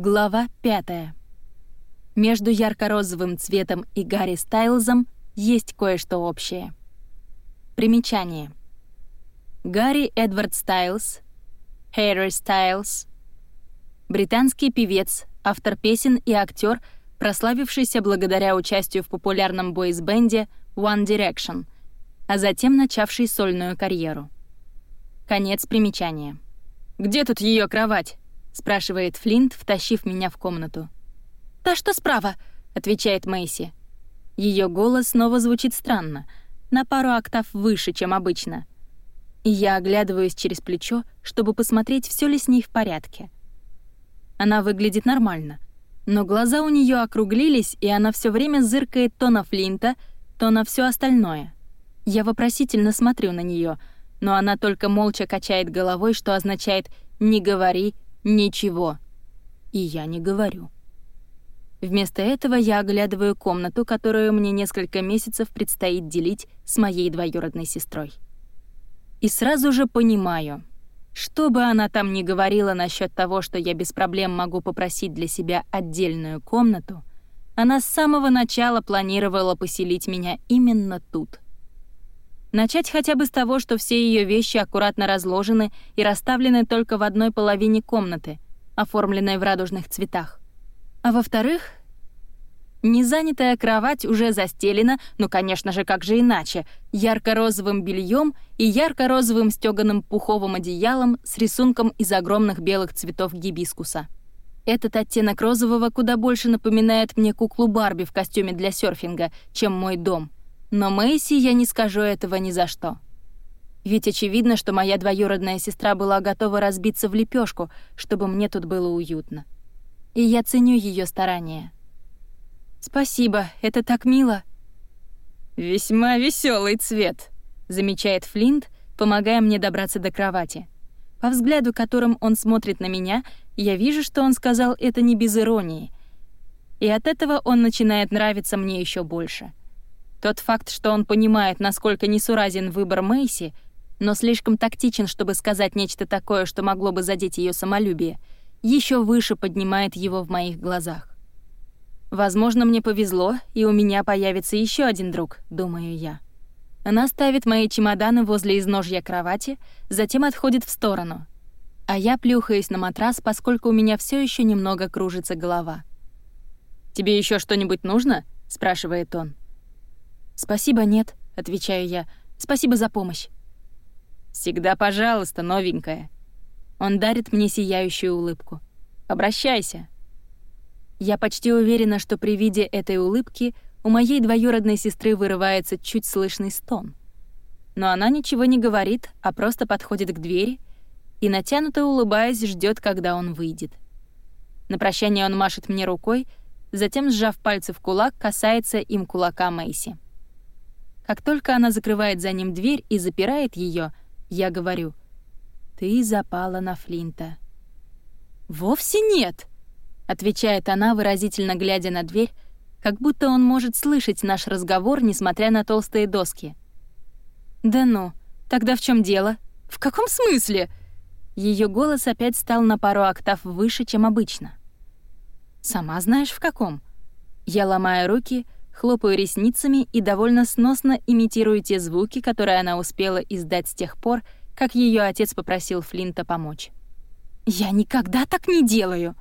Глава пятая. Между ярко-розовым цветом и Гарри Стайлзом есть кое-что общее. Примечание. Гарри Эдвард Стайлз, Harry Стайлз, британский певец, автор песен и актер, прославившийся благодаря участию в популярном бойс-бенде One Direction, а затем начавший сольную карьеру. Конец примечания. «Где тут ее кровать?» Спрашивает Флинт, втащив меня в комнату. «Та, что справа», — отвечает Мэйси. Ее голос снова звучит странно, на пару октав выше, чем обычно. И я оглядываюсь через плечо, чтобы посмотреть, все ли с ней в порядке. Она выглядит нормально, но глаза у нее округлились, и она все время зыркает то на Флинта, то на все остальное. Я вопросительно смотрю на нее, но она только молча качает головой, что означает «не говори, Ничего. И я не говорю. Вместо этого я оглядываю комнату, которую мне несколько месяцев предстоит делить с моей двоюродной сестрой. И сразу же понимаю, что бы она там ни говорила насчет того, что я без проблем могу попросить для себя отдельную комнату, она с самого начала планировала поселить меня именно тут. Начать хотя бы с того, что все ее вещи аккуратно разложены и расставлены только в одной половине комнаты, оформленной в радужных цветах. А во-вторых, незанятая кровать уже застелена, ну, конечно же, как же иначе, ярко-розовым бельем и ярко-розовым стёганым пуховым одеялом с рисунком из огромных белых цветов гибискуса. Этот оттенок розового куда больше напоминает мне куклу Барби в костюме для серфинга, чем мой дом — но Мэйси я не скажу этого ни за что. Ведь очевидно, что моя двоюродная сестра была готова разбиться в лепешку, чтобы мне тут было уютно. И я ценю ее старания. «Спасибо, это так мило». «Весьма веселый цвет», — замечает Флинт, помогая мне добраться до кровати. По взгляду, которым он смотрит на меня, я вижу, что он сказал это не без иронии. И от этого он начинает нравиться мне еще больше. Тот факт, что он понимает, насколько несуразен выбор Мэйси, но слишком тактичен, чтобы сказать нечто такое, что могло бы задеть ее самолюбие, еще выше поднимает его в моих глазах. Возможно, мне повезло, и у меня появится еще один друг, думаю я. Она ставит мои чемоданы возле изножья кровати, затем отходит в сторону. А я плюхаюсь на матрас, поскольку у меня все еще немного кружится голова. «Тебе еще что-нибудь нужно?» — спрашивает он. «Спасибо, нет», — отвечаю я. «Спасибо за помощь». «Всегда пожалуйста, новенькая». Он дарит мне сияющую улыбку. «Обращайся». Я почти уверена, что при виде этой улыбки у моей двоюродной сестры вырывается чуть слышный стон. Но она ничего не говорит, а просто подходит к двери и, натянуто улыбаясь, ждет, когда он выйдет. На прощание он машет мне рукой, затем, сжав пальцы в кулак, касается им кулака Мэйси. Как только она закрывает за ним дверь и запирает ее, я говорю, «Ты запала на Флинта». «Вовсе нет», — отвечает она, выразительно глядя на дверь, как будто он может слышать наш разговор, несмотря на толстые доски. «Да ну, тогда в чем дело? В каком смысле?» Ее голос опять стал на пару октав выше, чем обычно. «Сама знаешь, в каком?» Я ломаю руки — хлопаю ресницами и довольно сносно имитирую те звуки, которые она успела издать с тех пор, как ее отец попросил Флинта помочь. «Я никогда так не делаю!»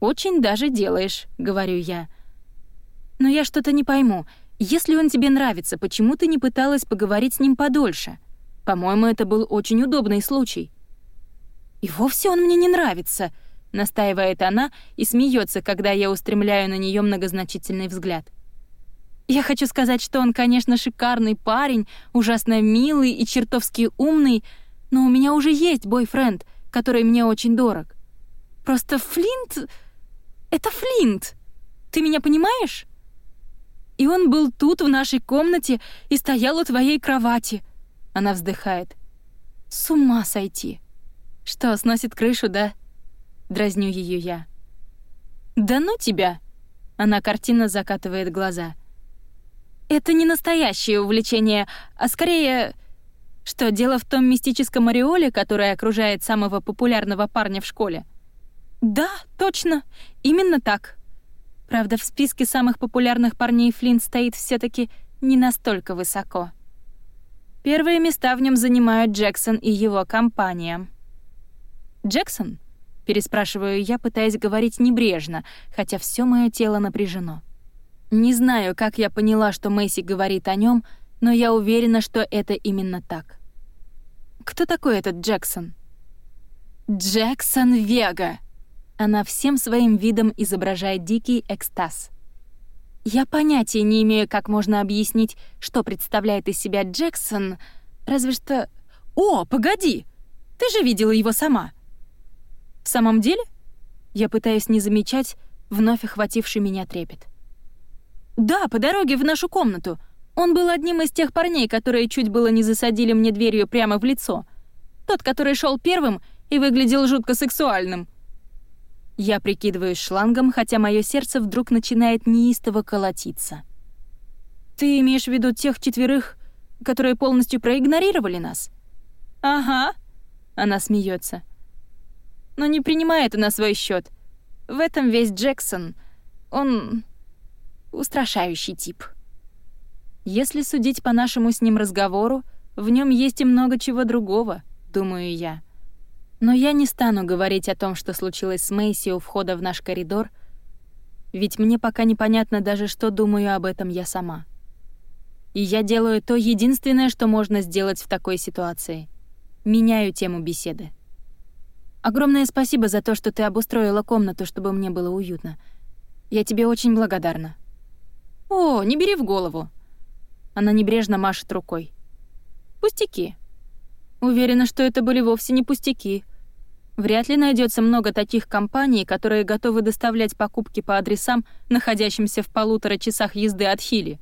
«Очень даже делаешь», — говорю я. «Но я что-то не пойму. Если он тебе нравится, почему ты не пыталась поговорить с ним подольше? По-моему, это был очень удобный случай». «И вовсе он мне не нравится», — настаивает она и смеется, когда я устремляю на нее многозначительный взгляд. Я хочу сказать, что он, конечно, шикарный парень, ужасно милый и чертовски умный, но у меня уже есть бойфренд, который мне очень дорог. Просто Флинт... Это Флинт. Ты меня понимаешь? И он был тут, в нашей комнате, и стоял у твоей кровати. Она вздыхает. С ума сойти. Что, сносит крышу, да? Дразню ее я. Да ну тебя. Она картинно закатывает глаза. Это не настоящее увлечение, а скорее... Что, дело в том мистическом ореоле, который окружает самого популярного парня в школе? Да, точно, именно так. Правда, в списке самых популярных парней Флинт стоит все таки не настолько высоко. Первые места в нем занимают Джексон и его компания. «Джексон?» — переспрашиваю я, пытаясь говорить небрежно, хотя все мое тело напряжено. Не знаю, как я поняла, что Мэйси говорит о нем, но я уверена, что это именно так. «Кто такой этот Джексон?» «Джексон Вега!» Она всем своим видом изображает дикий экстаз. Я понятия не имею, как можно объяснить, что представляет из себя Джексон, разве что... «О, погоди! Ты же видела его сама!» «В самом деле?» Я пытаюсь не замечать вновь охвативший меня трепет. «Да, по дороге в нашу комнату. Он был одним из тех парней, которые чуть было не засадили мне дверью прямо в лицо. Тот, который шел первым и выглядел жутко сексуальным». Я прикидываюсь шлангом, хотя мое сердце вдруг начинает неистово колотиться. «Ты имеешь в виду тех четверых, которые полностью проигнорировали нас?» «Ага», — она смеется. «Но не принимай это на свой счет. В этом весь Джексон. Он устрашающий тип». Если судить по нашему с ним разговору, в нем есть и много чего другого, думаю я. Но я не стану говорить о том, что случилось с Мэйси у входа в наш коридор, ведь мне пока непонятно даже, что думаю об этом я сама. И я делаю то единственное, что можно сделать в такой ситуации. Меняю тему беседы. Огромное спасибо за то, что ты обустроила комнату, чтобы мне было уютно. Я тебе очень благодарна. О, не бери в голову. Она небрежно машет рукой. Пустяки. Уверена, что это были вовсе не пустяки. Вряд ли найдется много таких компаний, которые готовы доставлять покупки по адресам, находящимся в полутора часах езды от Хили.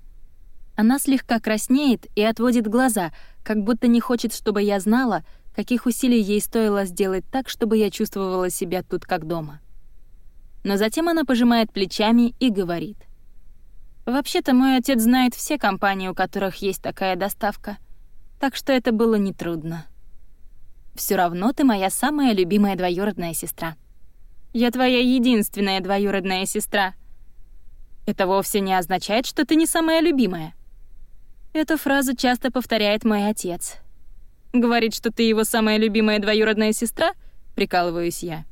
Она слегка краснеет и отводит глаза, как будто не хочет, чтобы я знала, каких усилий ей стоило сделать так, чтобы я чувствовала себя тут как дома. Но затем она пожимает плечами и говорит. «Вообще-то мой отец знает все компании, у которых есть такая доставка, так что это было нетрудно». Все равно ты моя самая любимая двоюродная сестра. Я твоя единственная двоюродная сестра. Это вовсе не означает, что ты не самая любимая. Эту фразу часто повторяет мой отец. Говорит, что ты его самая любимая двоюродная сестра, прикалываюсь я.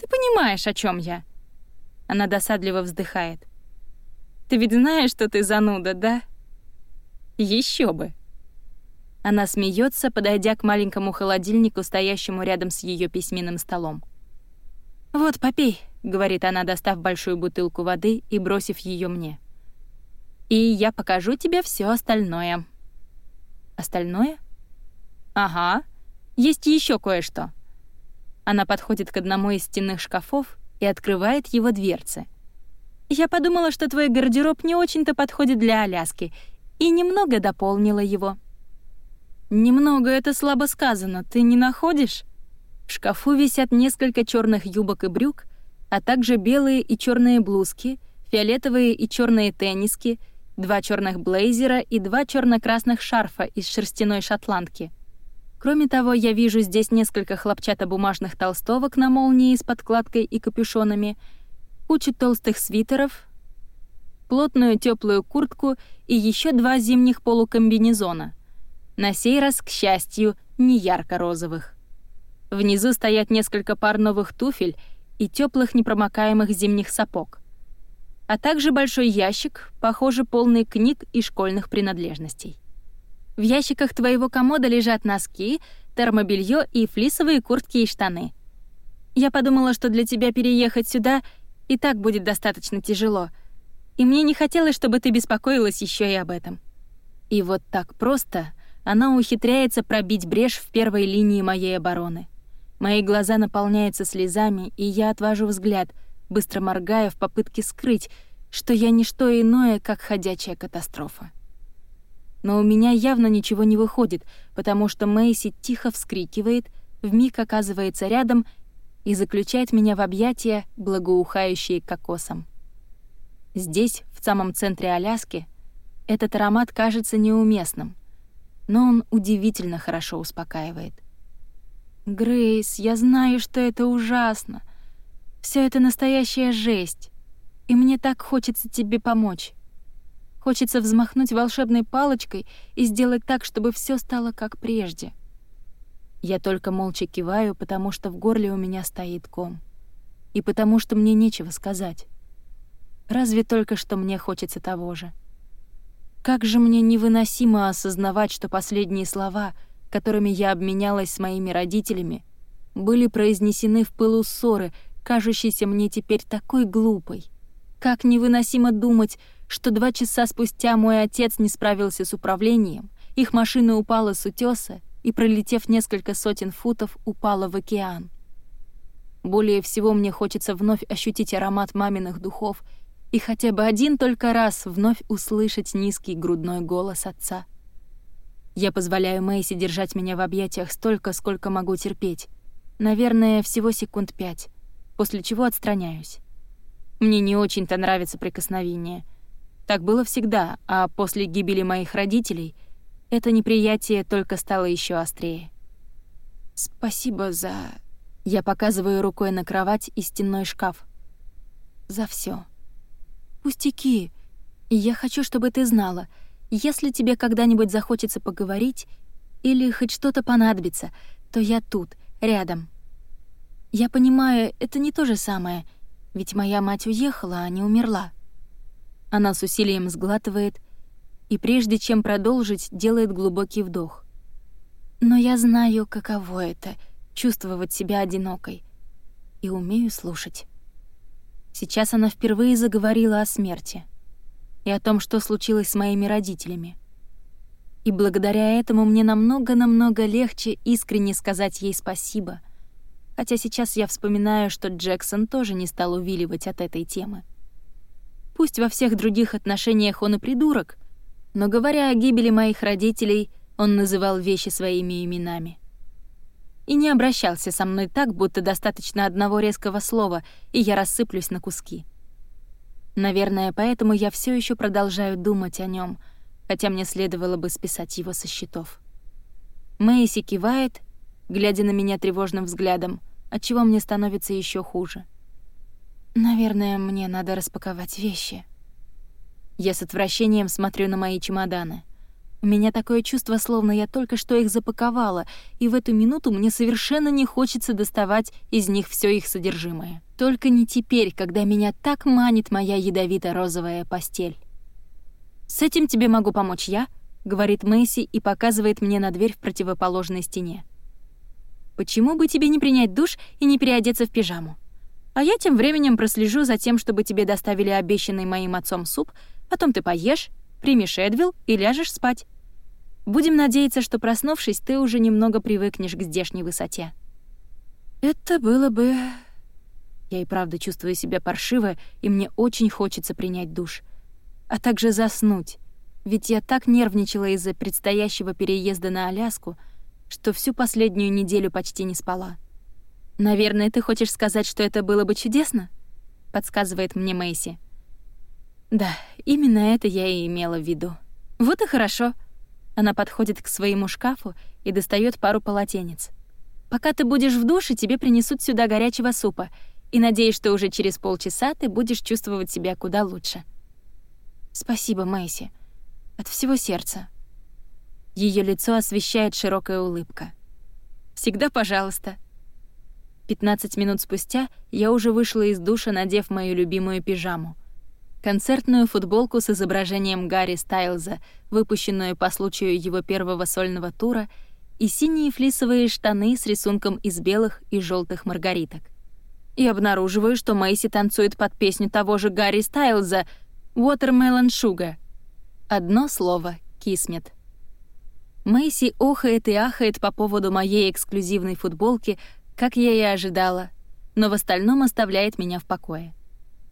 Ты понимаешь, о чем я? Она досадливо вздыхает. Ты ведь знаешь, что ты зануда, да? Еще бы. Она смеется, подойдя к маленькому холодильнику, стоящему рядом с ее письменным столом. «Вот, попей», — говорит она, достав большую бутылку воды и бросив ее мне. «И я покажу тебе все остальное». «Остальное?» «Ага, есть еще кое-что». Она подходит к одному из стенных шкафов и открывает его дверцы. «Я подумала, что твой гардероб не очень-то подходит для Аляски, и немного дополнила его». Немного это слабо сказано, ты не находишь? В шкафу висят несколько черных юбок и брюк, а также белые и черные блузки, фиолетовые и черные тенниски, два черных блейзера и два черно-красных шарфа из шерстяной шотландки. Кроме того, я вижу здесь несколько хлопчатобумажных толстовок на молнии с подкладкой и капюшонами, кучу толстых свитеров, плотную теплую куртку и еще два зимних полукомбинезона. На сей раз, к счастью, не ярко-розовых. Внизу стоят несколько пар новых туфель и теплых непромокаемых зимних сапог. А также большой ящик, похоже, полный книг и школьных принадлежностей. В ящиках твоего комода лежат носки, термобелье и флисовые куртки и штаны. Я подумала, что для тебя переехать сюда и так будет достаточно тяжело, и мне не хотелось, чтобы ты беспокоилась еще и об этом. И вот так просто она ухитряется пробить брешь в первой линии моей обороны. Мои глаза наполняются слезами, и я отвожу взгляд, быстро моргая в попытке скрыть, что я не что иное, как ходячая катастрофа. Но у меня явно ничего не выходит, потому что Мэйси тихо вскрикивает, вмиг оказывается рядом и заключает меня в объятия, благоухающие кокосом. Здесь, в самом центре Аляски, этот аромат кажется неуместным — но он удивительно хорошо успокаивает. «Грейс, я знаю, что это ужасно, Все это настоящая жесть, и мне так хочется тебе помочь. Хочется взмахнуть волшебной палочкой и сделать так, чтобы все стало как прежде. Я только молча киваю, потому что в горле у меня стоит ком. И потому что мне нечего сказать. Разве только что мне хочется того же. Как же мне невыносимо осознавать, что последние слова, которыми я обменялась с моими родителями, были произнесены в пылу ссоры, кажущейся мне теперь такой глупой. Как невыносимо думать, что два часа спустя мой отец не справился с управлением, их машина упала с утёса и, пролетев несколько сотен футов, упала в океан. Более всего мне хочется вновь ощутить аромат маминых духов и хотя бы один только раз вновь услышать низкий грудной голос отца. Я позволяю Мэйси держать меня в объятиях столько, сколько могу терпеть. Наверное, всего секунд пять, после чего отстраняюсь. Мне не очень-то нравится прикосновение. Так было всегда, а после гибели моих родителей это неприятие только стало еще острее. «Спасибо за...» Я показываю рукой на кровать и стенной шкаф. «За все пустяки. Я хочу, чтобы ты знала, если тебе когда-нибудь захочется поговорить или хоть что-то понадобится, то я тут, рядом. Я понимаю, это не то же самое, ведь моя мать уехала, а не умерла. Она с усилием сглатывает и прежде чем продолжить, делает глубокий вдох. Но я знаю, каково это — чувствовать себя одинокой, и умею слушать. Сейчас она впервые заговорила о смерти и о том, что случилось с моими родителями. И благодаря этому мне намного-намного легче искренне сказать ей спасибо, хотя сейчас я вспоминаю, что Джексон тоже не стал увиливать от этой темы. Пусть во всех других отношениях он и придурок, но говоря о гибели моих родителей, он называл вещи своими именами и не обращался со мной так, будто достаточно одного резкого слова, и я рассыплюсь на куски. Наверное, поэтому я все еще продолжаю думать о нем, хотя мне следовало бы списать его со счетов. Мэйси кивает, глядя на меня тревожным взглядом, отчего мне становится еще хуже. Наверное, мне надо распаковать вещи. Я с отвращением смотрю на мои чемоданы — у меня такое чувство, словно я только что их запаковала, и в эту минуту мне совершенно не хочется доставать из них все их содержимое. Только не теперь, когда меня так манит моя ядовито-розовая постель. «С этим тебе могу помочь я», — говорит Мэйси и показывает мне на дверь в противоположной стене. «Почему бы тебе не принять душ и не переодеться в пижаму? А я тем временем прослежу за тем, чтобы тебе доставили обещанный моим отцом суп, потом ты поешь, примешь Эдвил и ляжешь спать. Будем надеяться, что, проснувшись, ты уже немного привыкнешь к здешней высоте. Это было бы... Я и правда чувствую себя паршиво, и мне очень хочется принять душ. А также заснуть, ведь я так нервничала из-за предстоящего переезда на Аляску, что всю последнюю неделю почти не спала. «Наверное, ты хочешь сказать, что это было бы чудесно?» — подсказывает мне Мэйси. Да, именно это я и имела в виду. Вот и хорошо. Она подходит к своему шкафу и достает пару полотенец. Пока ты будешь в душе, тебе принесут сюда горячего супа, и надеюсь, что уже через полчаса ты будешь чувствовать себя куда лучше. Спасибо, Мэйси. От всего сердца. Ее лицо освещает широкая улыбка. Всегда пожалуйста. 15 минут спустя я уже вышла из душа, надев мою любимую пижаму — концертную футболку с изображением Гарри Стайлза, выпущенную по случаю его первого сольного тура, и синие флисовые штаны с рисунком из белых и желтых маргариток. И обнаруживаю, что Мэйси танцует под песню того же Гарри Стайлза «Watermelon Sugar». Одно слово — «Кисмет». Мэйси охает и ахает по поводу моей эксклюзивной футболки, как я и ожидала, но в остальном оставляет меня в покое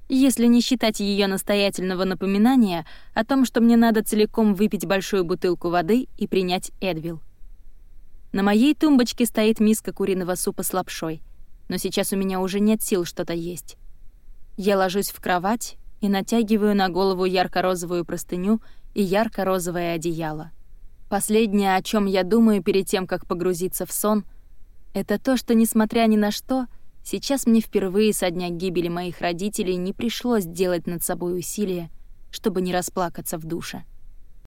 если не считать ее настоятельного напоминания о том, что мне надо целиком выпить большую бутылку воды и принять Эдвил. На моей тумбочке стоит миска куриного супа с лапшой, но сейчас у меня уже нет сил что-то есть. Я ложусь в кровать и натягиваю на голову ярко-розовую простыню и ярко-розовое одеяло. Последнее, о чем я думаю перед тем, как погрузиться в сон, это то, что, несмотря ни на что, Сейчас мне впервые со дня гибели моих родителей не пришлось делать над собой усилия, чтобы не расплакаться в душе.